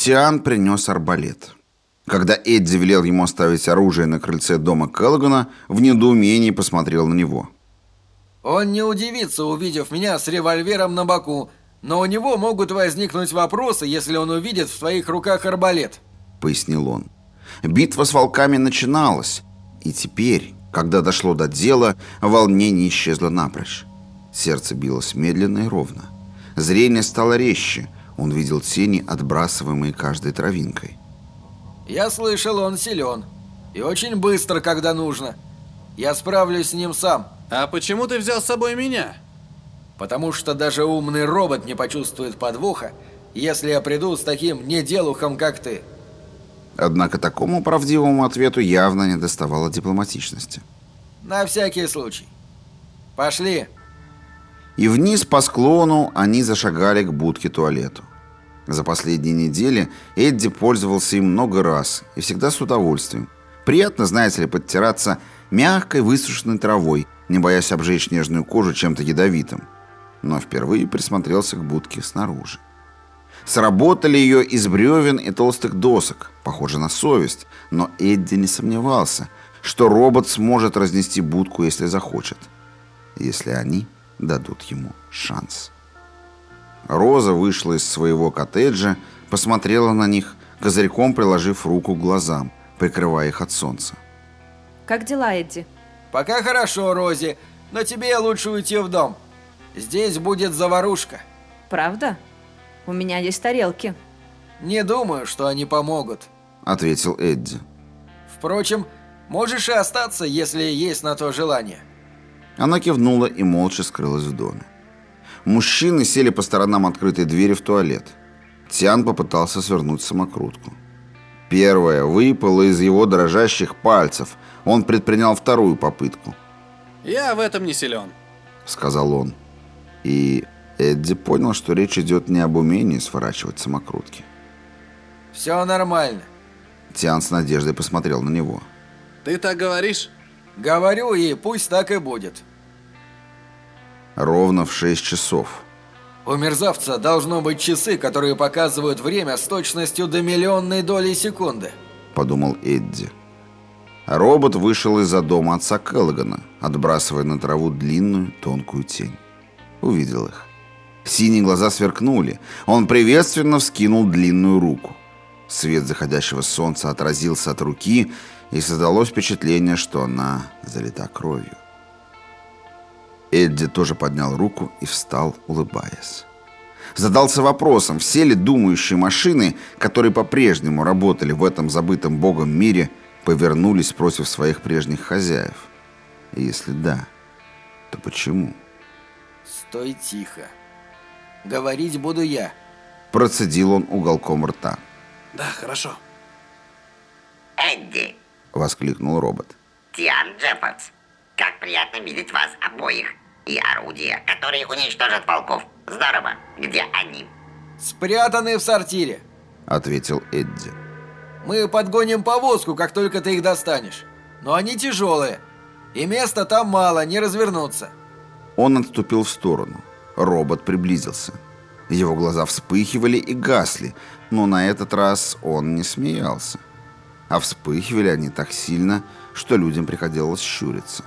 Тиан принес арбалет. Когда Эдди велел ему оставить оружие на крыльце дома Келлогана, в недоумении посмотрел на него. Он не удивится, увидев меня с револьвером на боку, но у него могут возникнуть вопросы, если он увидит в твоих руках арбалет», — пояснил он. Битва с волками начиналась, и теперь, когда дошло до дела, волнение исчезло напрочь. Сердце билось медленно и ровно. Зрение стало резче, он видел тени, отбрасываемые каждой травинкой. «Я слышал, он силен. И очень быстро, когда нужно. Я справлюсь с ним сам». «А почему ты взял с собой меня?» «Потому что даже умный робот не почувствует подвоха, если я приду с таким неделухом, как ты». Однако такому правдивому ответу явно не доставало дипломатичности. «На всякий случай. Пошли». И вниз по склону они зашагали к будке-туалету. За последние недели Эдди пользовался им много раз и всегда с удовольствием. Приятно, знаете ли, подтираться мягкой высушенной травой, не боясь обжечь нежную кожу чем-то ядовитым. Но впервые присмотрелся к будке снаружи. Сработали ее из бревен и толстых досок, похоже на совесть, но Эдди не сомневался, что робот сможет разнести будку, если захочет, если они дадут ему шанс. Роза вышла из своего коттеджа, посмотрела на них, козырьком приложив руку к глазам, прикрывая их от солнца. «Как дела, Эдди?» «Пока хорошо, Рози, но тебе лучше уйти в дом. Здесь будет заварушка». «Правда? У меня есть тарелки». «Не думаю, что они помогут», — ответил Эдди. «Впрочем, можешь и остаться, если есть на то желание». Она кивнула и молча скрылась в доме. Мужчины сели по сторонам открытой двери в туалет. Тиан попытался свернуть самокрутку. Первая выпала из его дрожащих пальцев. Он предпринял вторую попытку. «Я в этом не силен», — сказал он. И Эдди понял, что речь идет не об умении сворачивать самокрутки. «Все нормально». Тиан с надеждой посмотрел на него. «Ты так говоришь?» «Говорю, и пусть так и будет». Ровно в 6 часов. У мерзавца должно быть часы, которые показывают время с точностью до миллионной доли секунды. Подумал Эдди. Робот вышел из-за дома отца Келлогана, отбрасывая на траву длинную, тонкую тень. Увидел их. Синие глаза сверкнули. Он приветственно вскинул длинную руку. Свет заходящего солнца отразился от руки, и создалось впечатление, что она залита кровью. Эдди тоже поднял руку и встал, улыбаясь. Задался вопросом, все ли думающие машины, которые по-прежнему работали в этом забытом богом мире, повернулись против своих прежних хозяев. И если да, то почему? «Стой тихо. Говорить буду я», – процедил он уголком рта. «Да, хорошо». «Эдди!» – воскликнул робот. «Тиан Джеффордс, как приятно видеть вас обоих и орудия, которые уничтожат волков. Здорово. Где они? Спрятаны в сортире, ответил Эдди. Мы подгоним повозку, как только ты их достанешь. Но они тяжелые. И места там мало, не развернуться. Он отступил в сторону. Робот приблизился. Его глаза вспыхивали и гасли, но на этот раз он не смеялся. А вспыхивали они так сильно, что людям приходилось щуриться.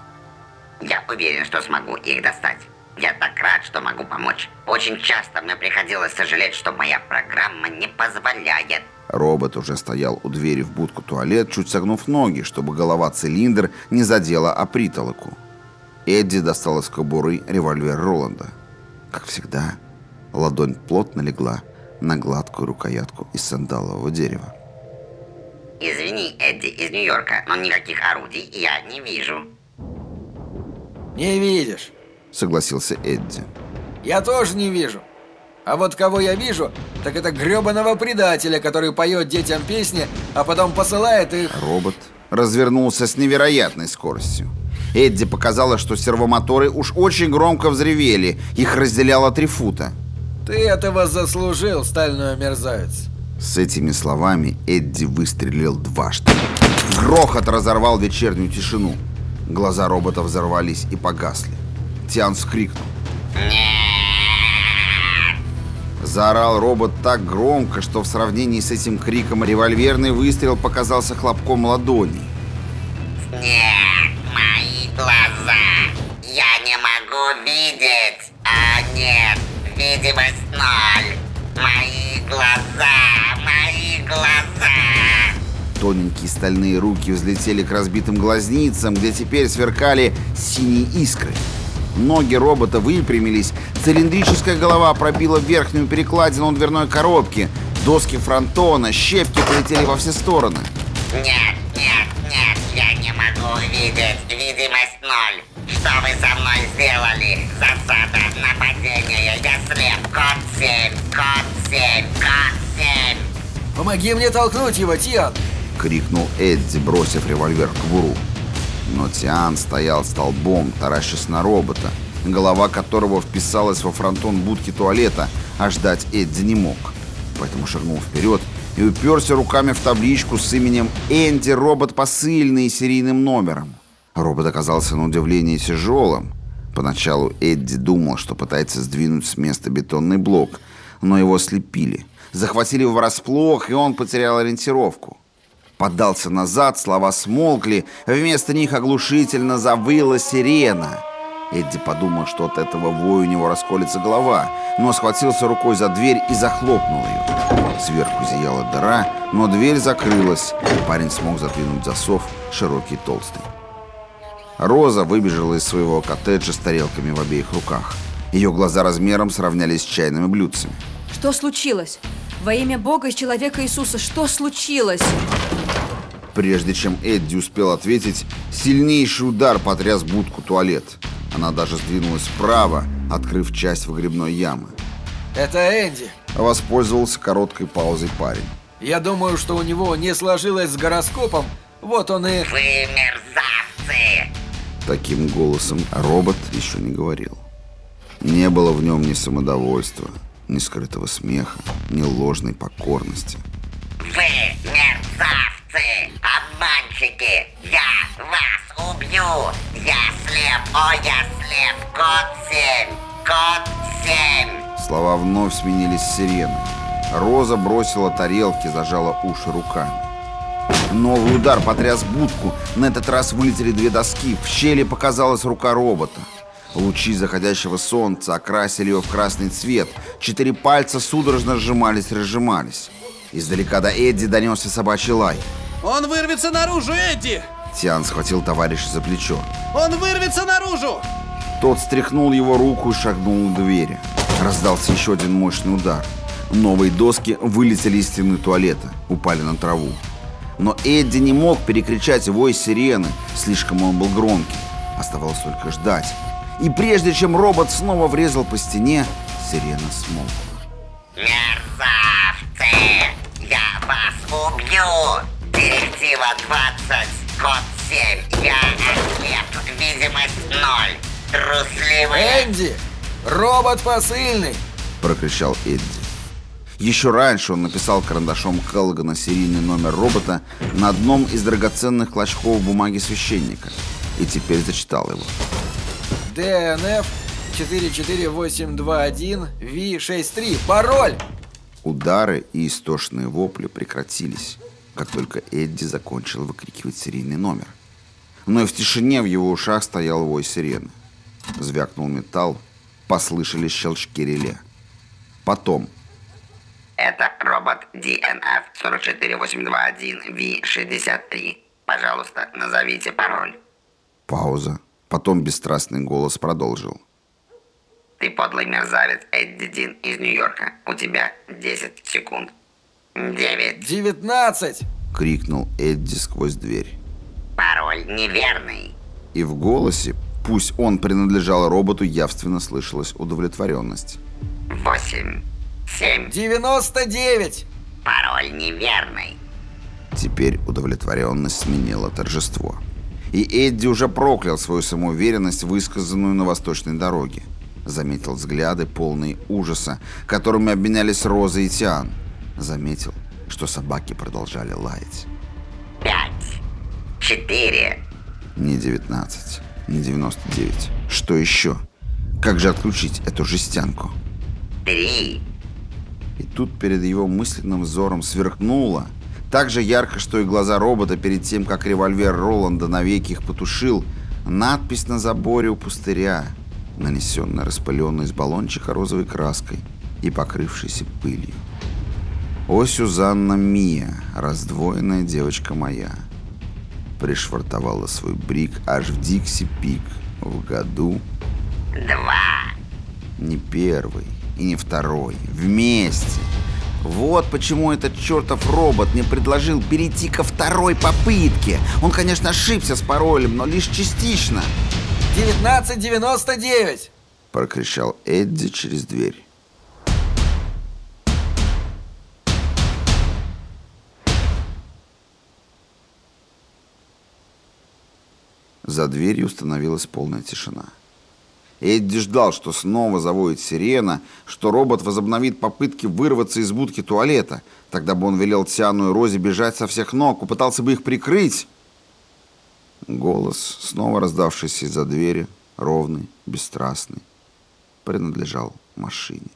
Я уверен, что смогу их достать. Я так рад, что могу помочь. Очень часто мне приходилось сожалеть, что моя программа не позволяет. Робот уже стоял у двери в будку туалет, чуть согнув ноги, чтобы голова-цилиндр не задела о притолоку. Эдди достал из кобуры револьвер Роланда. Как всегда, ладонь плотно легла на гладкую рукоятку из сандалового дерева. Извини, Эдди из Нью-Йорка, но никаких орудий я не вижу. «Не видишь», — согласился Эдди. «Я тоже не вижу. А вот кого я вижу, так это грёбаного предателя, который поет детям песни, а потом посылает их...» Робот развернулся с невероятной скоростью. Эдди показалось, что сервомоторы уж очень громко взревели, их разделяло три фута. «Ты этого заслужил, стальной мерзавец!» С этими словами Эдди выстрелил дважды. Грохот разорвал вечернюю тишину. Глаза робота взорвались и погасли. Тиан вскрикнул. Заорал робот так громко, что в сравнении с этим криком револьверный выстрел показался хлопком ладони. Стальные руки взлетели к разбитым глазницам, где теперь сверкали синие искры. Ноги робота выпрямились, цилиндрическая голова пробила верхнюю перекладину дверной коробки, доски фронтона, щепки полетели во все стороны. Нет, нет, нет, я не могу видеть. Видимость ноль. Что вы со мной сделали? Засада, нападение, я слеп. Код 7, код 7, код 7. Помоги мне толкнуть его, Тиан! — крикнул Эдди, бросив револьвер к буру. Но Тиан стоял столбом, таращась на робота, голова которого вписалась во фронтон будки туалета, а ждать Эдди не мог. Поэтому шагнул вперед и уперся руками в табличку с именем Энди робот посыльный серийным номером. Робот оказался на удивление тяжелым. Поначалу Эдди думал, что пытается сдвинуть с места бетонный блок, но его слепили. Захватили врасплох, и он потерял ориентировку. Поддался назад, слова смолкли, вместо них оглушительно завыла сирена. Эдди подумал, что от этого воя у него расколется голова, но схватился рукой за дверь и захлопнул ее. Сверху зияла дыра, но дверь закрылась. Парень смог задвинуть засов, широкий толстый. Роза выбежала из своего коттеджа с тарелками в обеих руках. Ее глаза размером сравнялись с чайными блюдцами. Что случилось? Во имя Бога и человека Иисуса, что случилось? Прежде чем Эдди успел ответить, сильнейший удар потряс будку туалет. Она даже сдвинулась вправо, открыв часть выгребной ямы. Это Энди. Воспользовался короткой паузой парень. Я думаю, что у него не сложилось с гороскопом. Вот он и... Вы мерзавцы. Таким голосом робот еще не говорил. Не было в нем ни самодовольства, ни скрытого смеха, ни ложной покорности. Вы обманщики. Я вас убью. Я слеп, о, я слеп. Код 7, код 7. Слова вновь сменились сиреной. Роза бросила тарелки, зажала уши руками. Новый удар потряс будку. На этот раз вылетели две доски. В щели показалась рука робота. Лучи заходящего солнца окрасили ее в красный цвет. Четыре пальца судорожно сжимались и разжимались. Издалека до Эдди донесся собачий лай. Он вырвется наружу, Эдди! Тиан схватил товарища за плечо. Он вырвется наружу! Тот стряхнул его руку и шагнул к двери. Раздался еще один мощный удар. Новые доски вылетели из стены туалета, упали на траву. Но Эдди не мог перекричать вой сирены, слишком он был громкий. Оставалось только ждать. И прежде чем робот снова врезал по стене, сирена смолкла. Мерзавцы. Я вас убью. Директива 20, код 7. Я ослеп. Видимость 0. Трусливые. Энди! Робот посыльный! Прокричал Эдди. Еще раньше он написал карандашом Келлогана серийный номер робота на одном из драгоценных клочков бумаги священника. И теперь зачитал его. ДНФ 44821 V63. Пароль! Удары и истошные вопли прекратились, как только Эдди закончил выкрикивать серийный номер. Но и в тишине в его ушах стоял вой сирены. Звякнул металл, послышались щелчки реле. Потом Это робот DNF 44821 V63. Пожалуйста, назовите пароль. пауза. Потом бесстрастный голос продолжил. Ты подлый мерзавец Эдди Дин из Нью-Йорка. У тебя 10 секунд. 9. 19! Крикнул Эдди сквозь дверь. Пароль неверный. И в голосе, пусть он принадлежал роботу, явственно слышалась удовлетворенность. 8. 7. 99! Пароль неверный. Теперь удовлетворенность сменила торжество. И Эдди уже проклял свою самоуверенность, высказанную на восточной дороге. Заметил взгляды, полные ужаса, которыми обменялись Роза и Тиан. Заметил, что собаки продолжали лаять. 5. 4. Не 19, не 99. Что еще? Как же отключить эту жестянку? 3. И тут перед его мысленным взором сверкнуло, так же ярко, что и глаза робота перед тем, как револьвер Роланда навеки их потушил, надпись на заборе у пустыря, нанесенная распыленной из баллончика розовой краской и покрывшейся пылью. «О, Сюзанна Мия, раздвоенная девочка моя!» Пришвартовала свой брик аж в Дикси-Пик в году... Два. Не первый и не второй. Вместе. Вот почему этот чертов робот мне предложил перейти ко второй попытке. Он, конечно, ошибся с паролем, но лишь частично. 1999! Прокричал Эдди через дверь. За дверью установилась полная тишина. Эдди ждал, что снова завоет сирена, что робот возобновит попытки вырваться из будки туалета. Тогда бы он велел Тиану и Розе бежать со всех ног, попытался бы их прикрыть. Голос, снова раздавшийся из-за двери, ровный, бесстрастный, принадлежал машине.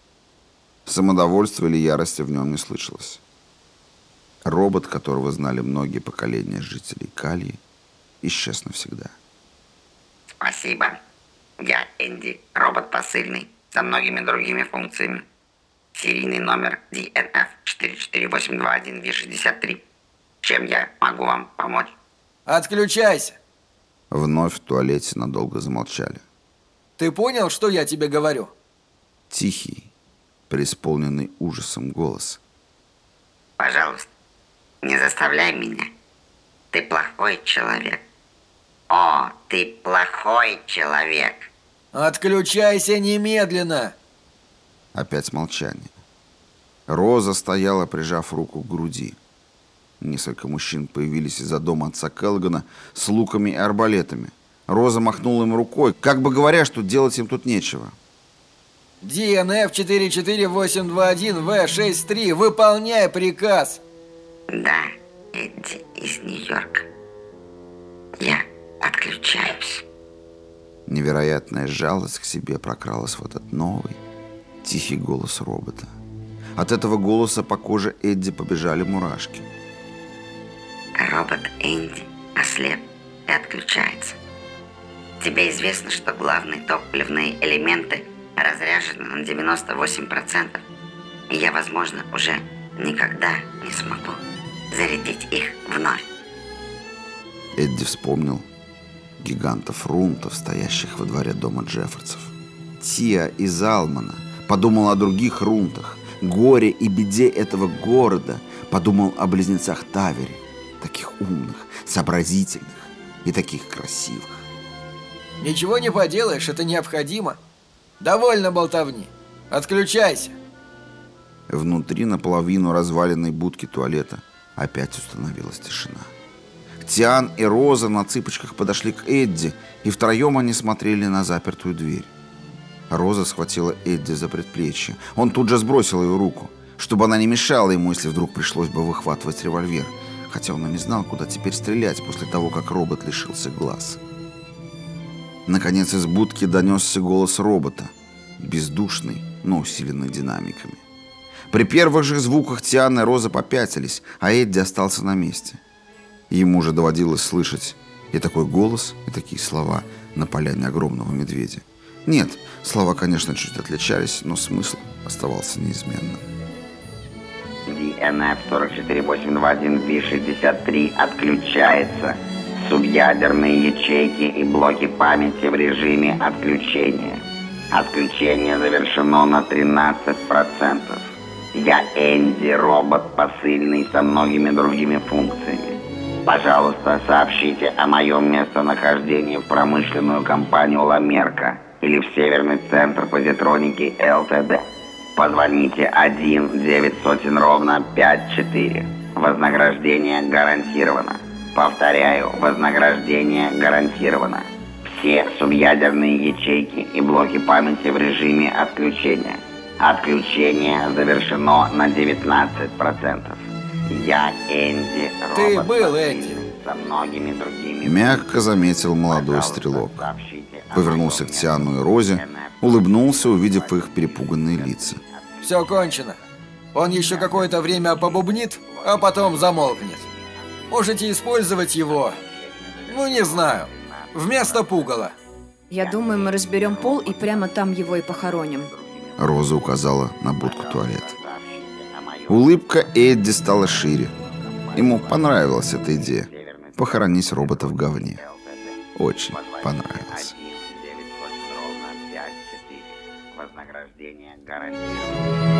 Самодовольства или ярости в нем не слышалось. Робот, которого знали многие поколения жителей Кальи, исчез навсегда. Спасибо. Я Энди, робот посыльный, со многими другими функциями. Серийный номер DNF 44821V63. Чем я могу вам помочь? Отключайся! Вновь в туалете надолго замолчали. Ты понял, что я тебе говорю? Тихий, преисполненный ужасом голос. Пожалуйста, не заставляй меня. Ты плохой человек. О, ты плохой человек. Отключайся немедленно! Опять молчание. Роза стояла, прижав руку к груди. Несколько мужчин появились из-за дома отца Келгана с луками и арбалетами. Роза махнула им рукой, как бы говоря, что делать им тут нечего. DNF 44821V63, выполняй приказ! Да, Эдди из Нью-Йорка. Я отключаюсь. Невероятная жалость к себе прокралась в этот новый, тихий голос робота. От этого голоса по коже Эдди побежали мурашки. Робот Энди ослеп и отключается. Тебе известно, что главные топливные элементы разряжены на 98%, и я, возможно, уже никогда не смогу зарядить их вновь. Эдди вспомнил гигантов рунтов, стоящих во дворе дома Джеффордсов. Тия из Алмана подумал о других рунтах, горе и беде этого города, подумал о близнецах Тавере, таких умных, сообразительных и таких красивых. Ничего не поделаешь, это необходимо. Довольно болтовни. Отключайся. Внутри наполовину разваленной будки туалета опять установилась тишина. Тиан и Роза на цыпочках подошли к Эдди, и втроем они смотрели на запертую дверь. Роза схватила Эдди за предплечье. Он тут же сбросил ее руку, чтобы она не мешала ему, если вдруг пришлось бы выхватывать револьвер, хотя он и не знал, куда теперь стрелять после того, как робот лишился глаз. Наконец из будки донесся голос робота, бездушный, но усиленный динамиками. При первых же звуках Тиана и Роза попятились, а Эдди остался на месте. Ему же доводилось слышать и такой голос, и такие слова на поляне огромного медведя. Нет, слова, конечно, чуть отличались, но смысл оставался неизменным. DNF 44821V63 отключается. Субъядерные ячейки и блоки памяти в режиме отключения. Отключение завершено на 13%. Я Энди, робот посыльный со многими другими функциями. Пожалуйста, сообщите о моем местонахождении в промышленную компанию «Ламерка» или в Северный центр позитроники ЛТД. Позвоните 1 900 ровно 54. Вознаграждение гарантировано. Повторяю, вознаграждение гарантировано. Все субъядерные ячейки и блоки памяти в режиме отключения. Отключение завершено на 19%. Я Энди Ты робот был посыльный Энди. Со многими другими Мягко заметил молодой Пожалуйста, стрелок. Повернулся к Тиану и Розе, улыбнулся, увидев их перепуганные лица. Все кончено. Он еще какое-то время побубнит, а потом замолкнет. Можете использовать его, ну не знаю, вместо пугала. Я думаю, мы разберем пол и прямо там его и похороним. Роза указала на будку туалета. Улыбка Эдди стала шире. Ему понравилась эта идея. Похоронить робота в говне. Очень понравилось. Вознаграждение гарантировано.